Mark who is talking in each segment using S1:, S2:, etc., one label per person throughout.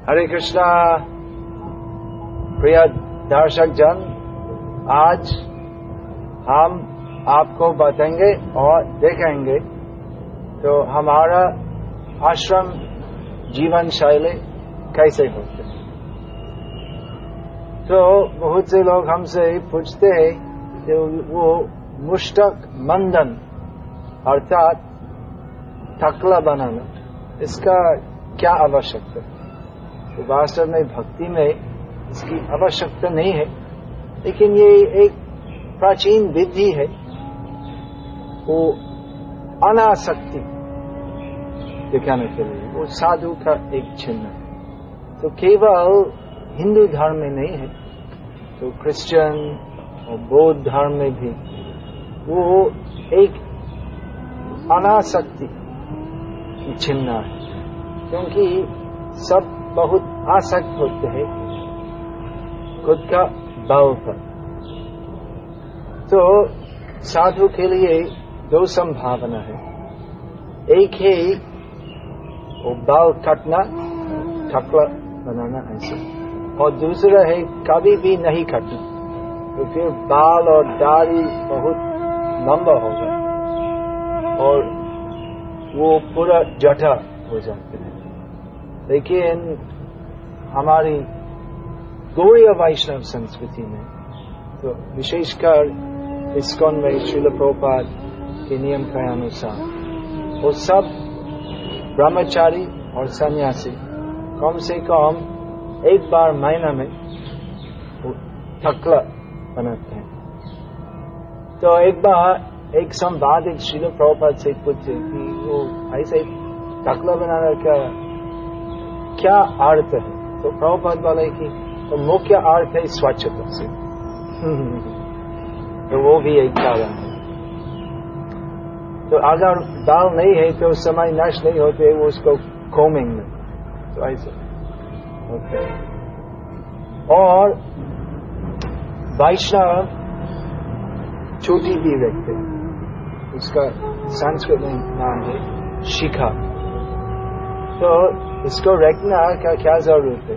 S1: हरे कृष्णा। प्रिय दर्शक जन, आज हम आपको बताएँगे और देखेंगे तो हमारा आश्रम जीवन शैली कैसे होते तो बहुत से लोग हमसे पूछते हैं कि वो मुष्टक मंदन, अर्थात टकला बनाना, इसका क्या आवश्यकता है? वास्तव में भक्ति में इसकी आवश्यकता नहीं है। लेकिन ये एक प्राचीन विधि है। वो अनासक्ति। दिखाने के लिए। वो साधु का एक चिन्ह है। तो केवल हिंदू धर्म में नहीं है तो क्रिश्चियन और बौद्ध धर्म में भी वो एक अनासक्ति की चिन्ह है। क्योंकि सब बहुत आसक्त होते हैं खुद का बल पर। तो साधु के लिए दो संभावना है। एक है, वो बाल कटना ठकला बनाना ऐसा। और दूसरा है, कभी भी नहीं कटना तो फिर बाल और दाढ़ी बहुत लंबा हो जाए और वो पूरा जटा हो जाते लेकिन हमारी गौड़ीय वैष्णव संस्कृति में तो विशेषकर इसकोन में शिल प्रोपाद के नियम के अनुसार, वो सब ब्रह्मचारी और सन्यासी, कम से कम एक बार महीना में थकला बनाते हैं। तो एक बार एक संवाद एक शिल प्रभुपाद से पूछे कि वो ऐसे थकला बनाने का क्या अर्थ है? तो प्रभुपाद बोले कि तो मुख्य अर्थ है? स्वच्छता से। तो वो भी एक कारण है। तो अगर दाल नहीं है तो समय नष्ट नहीं होते वो उसको कोमेंगे तो ऐसे। ओके और वैष्णव छोटी भी व्यक्ति उसका संस्कृत नाम है शिखा। तो इसको रखना का क्या ज़रूरत है?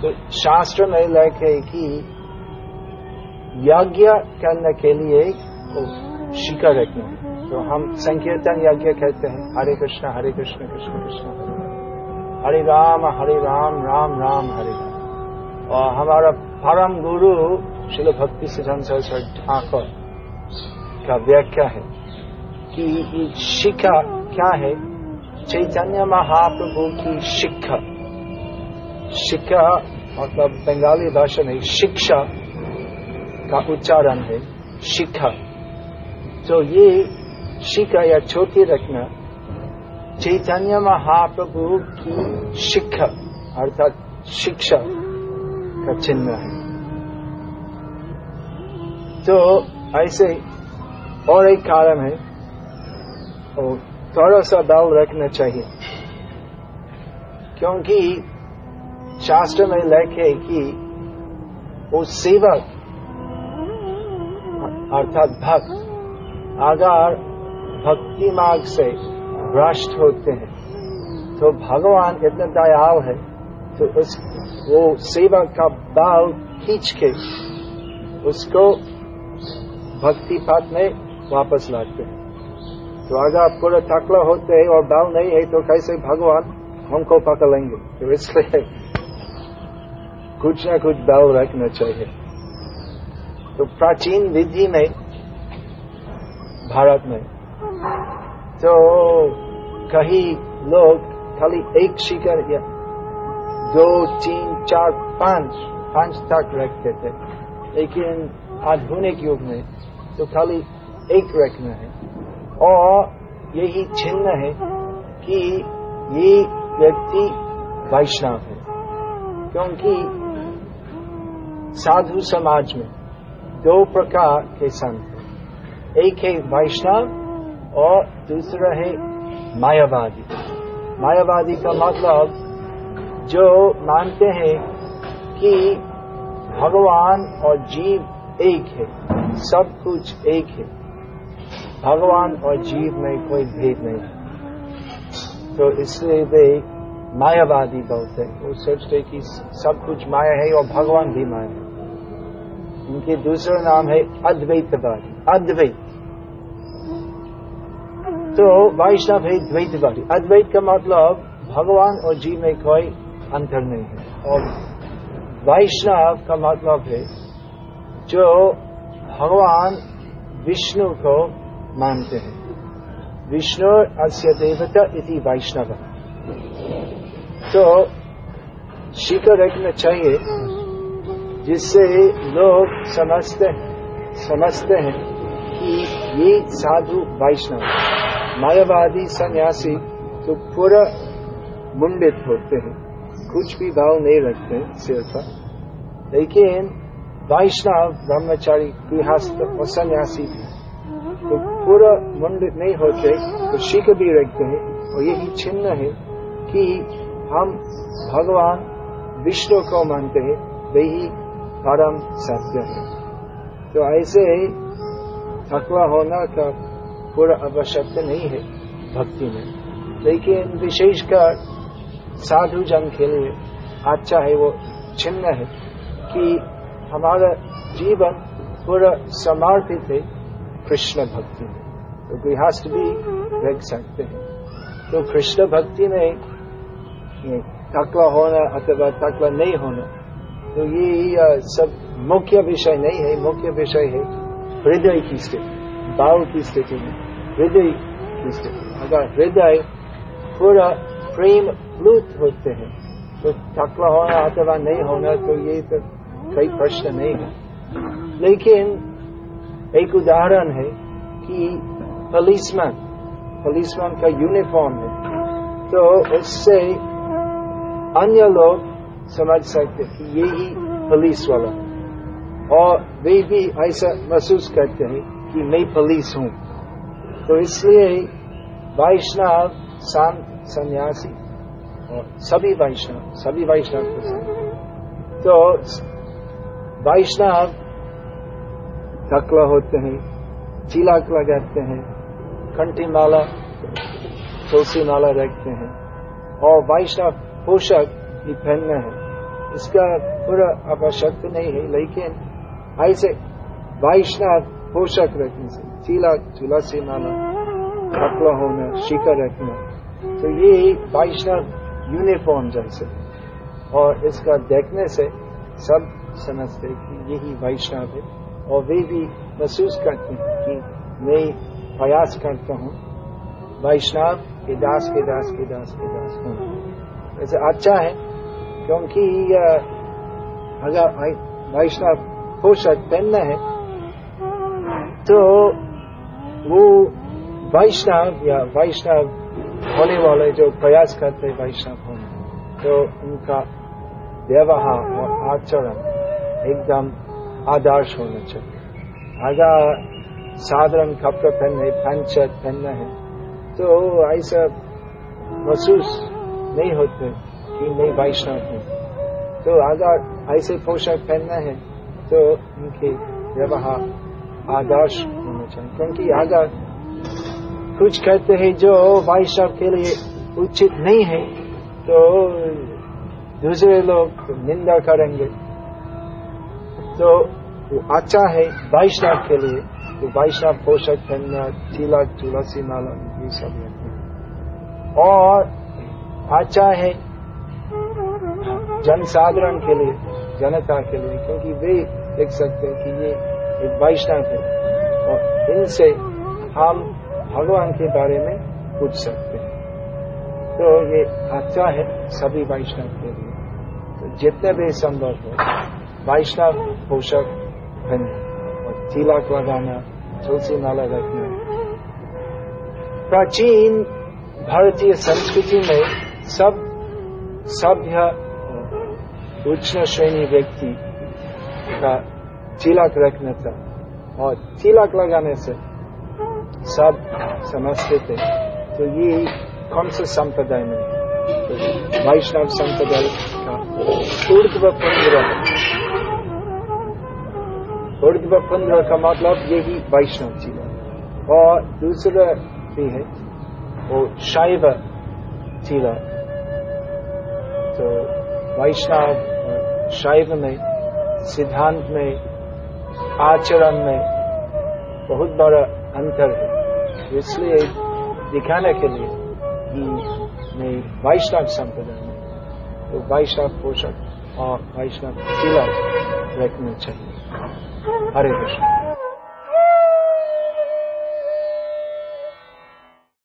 S1: तो शास्त्र में लिखे कि यज्ञ करने के लिए शिखा रखना तो हम संकीर्तन यज्ञ कहते हैं। हरे कृष्ण हरे कृष्ण कृष्ण कृष्ण। हरे राम हरे राम राम राम, हरे राम। और हमारा परम गुरु शिल भक्ति सिद्धांत सरस्वती ठाकुर का व्याख्या है कि शिक्षा क्या है? चैतन्य महाप्रभु की शिक्षा। शिक्षा मतलब बंगाली भाषा में शिक्षा का उच्चारण है शिक्षा तो ये शिक्षा या छोटी रखना चैतन्य महाप्रभु की शिक्षा अर्थात शिक्षा का चिन्ह है। तो ऐसे और एक कारण है, और थोड़ा सा बल रखना चाहिए। क्योंकि शास्त्र में लिखे कि वो सेवक अर्थात भक्त, अगर भक्ति मार्ग से भ्रष्ट होते हैं तो भगवान इतना दयाल है तो उस, वो सेवक का बाल खींच के उसको भक्ति पाठ में वापस लाते हैं। तो अगर आप पूरा टकला होते हैं और बाल नहीं है तो कैसे भगवान हमको पकड़ लेंगे? तो इसलिए कुछ ना कुछ बाल रखना चाहिए। तो प्राचीन विधि में, भारत में तो कहीं लोग खाली एक शिकर या दो, तीन, चार, पाँच पाँच तक रखते थे। लेकिन आधुनिक युग में तो खाली एक रखना है। और यही चिन्ह है कि ये व्यक्ति वैष्णव है। क्योंकि साधु समाज में दो प्रकार के संत एक है वैष्णव और दूसरा है मायावादी। मायावादी का मतलब जो मानते हैं कि भगवान और जीव एक है, सब कुछ एक है। भगवान और जीव में कोई भेद नहीं तो इसलिए वे मायावादी बहुत है। वो सोचते कि सब कुछ माया है और भगवान भी माया है। उनके दूसरा नाम है अद्वैतवादी। अद्वैत। तो वैष्णव है द्वैतवादी। अद्वैत का मतलब भगवान और जीव में कोई अंतर नहीं है। और वैष्णव का मतलब है जो भगवान विष्णु को मानते हैं। विष्णु अस्य देवता इति वैष्णव। तो शिखर रखना चाहिए, जिससे लोग समझते समझते हैं कि ये साधु वैष्णव, मायावादी सन्यासी तो पूरा मुंडित होते हैं। कुछ भी भाव नहीं रखते सिर लेकिन वैष्णव, ब्रह्मचारी, गृहस्थ और सन्यासी तो पूरा मुंडित नहीं होते तो शिख भी रखते हैं। और यही चिन्ह है कि हम भगवान, विष्णु को मानते हैं वही परम सत्य है। तो ऐसे थकवा होना का पूरा आवश्यकता नहीं है भक्ति में। लेकिन विशेषकर साधु जन के लिए अच्छा है वो चिन्ह है कि हमारा जीवन पूरा समर्पित है। कृष्ण भक्ति में। तो गृहस्थ भी रख सकते हैं। तो कृष्ण भक्ति में तकवा होना अथवा तकवा नहीं होना तो ये सब मुख्य विषय नहीं है, मुख्य विषय है हृदय की स्थिति, भाव की स्थिति में, हृदय की स्थिति अगर हृदय पूरा प्रेम प्लुत होते हैं तो तकवा होना अथवा नहीं होना तो ये तो कोई प्रश्न नहीं है। लेकिन एक उदाहरण है कि पुलिसमैन पुलिसमैन का यूनिफॉर्म है। तो उससे अन्य लोग समझ सकते कि ये ही पुलिस वाला और वे भी ऐसा महसूस करते हैं कि मैं पुलिस हूँ। तो इसलिए वैष्णव शांत सन्यासी और सभी वैष्णव सभी वैष्णव तो वैष्णव थकला होते हैं चिलाक कहते हैं, कंठी माला, तुलसी माला रखते हैं। और वैष्णव पोषक भी पहनना है। इसका पूरा आवश्यकता नहीं है, लेकिन ऐसे वैष्णव पोशाक रखने से, चीला चूला से माला कपड़ा होना, शिखर रखना तो ये वैष्णव यूनिफॉर्म जैसे। और इसका देखने से सब समझते कि यही वैष्णव है। और वे भी महसूस करते हैं कि मैं प्रयास करता हूँ। वैष्णव के दास के दास के दास के दास हूँ वैसे अच्छा है, क्योंकि अगर वैष्णव पोषक पहनना है तो वो वैष्णव या वैष्णव होने वाले जो प्रयास करते वैष्णव होने तो उनका व्यवहार और आचरण एकदम आदर्श होना चाहिए। अगर साधारण कपड़े पहनने पैंट शर्ट पहनना है तो ऐसा महसूस नहीं होते कि मैं वैष्णव हूँ। तो अगर ऐसे पोशाक पहनना है तो उनके व्यवहार आदर्श होना चाहिए। क्योंकि अगर कुछ कहते हैं जो वैष्णव के लिए उचित नहीं है तो दूसरे लोग निंदा करेंगे। तो वो अच्छा है वैष्णव के लिए तो वैष्णव पोषक पहनना, चीला तुलसी माला ये सब और अच्छा है जनसाधारण के लिए, जनता के लिए, क्योंकि वे देख सकते हैं कि ये एक वैष्णव है। और इनसे हम भगवान के बारे में पूछ सकते हैं। तो ये अच्छा है सभी वैष्णव के लिए। तो जितने भी संभव हो वैष्णव पोषक और तिलक लगाना तुलसी माला रखना। प्राचीन भारतीय संस्कृति में सब सभ्य उच्च श्रेणी व्यक्ति का तिलक रखना था, और तिलक लगाने से सब समझते थे। तो ये कौन से संप्रदाय में? तो वैष्णव संप्रदाय का ऊर्ध्व पंद्र पंद्र का मतलब यही वैष्णव तिलक और दूसरा भी है, वो शैव तिलक तो वैष्णव शैव में, सिद्धांत में, आचरण में बहुत बड़ा अंतर है। इसलिए दिखाने के लिए कि मैं वैष्णव संप्रदाय में तो वैष्णव पोषक और वैष्णव तिलक रखना चाहिए। हरे कृष्ण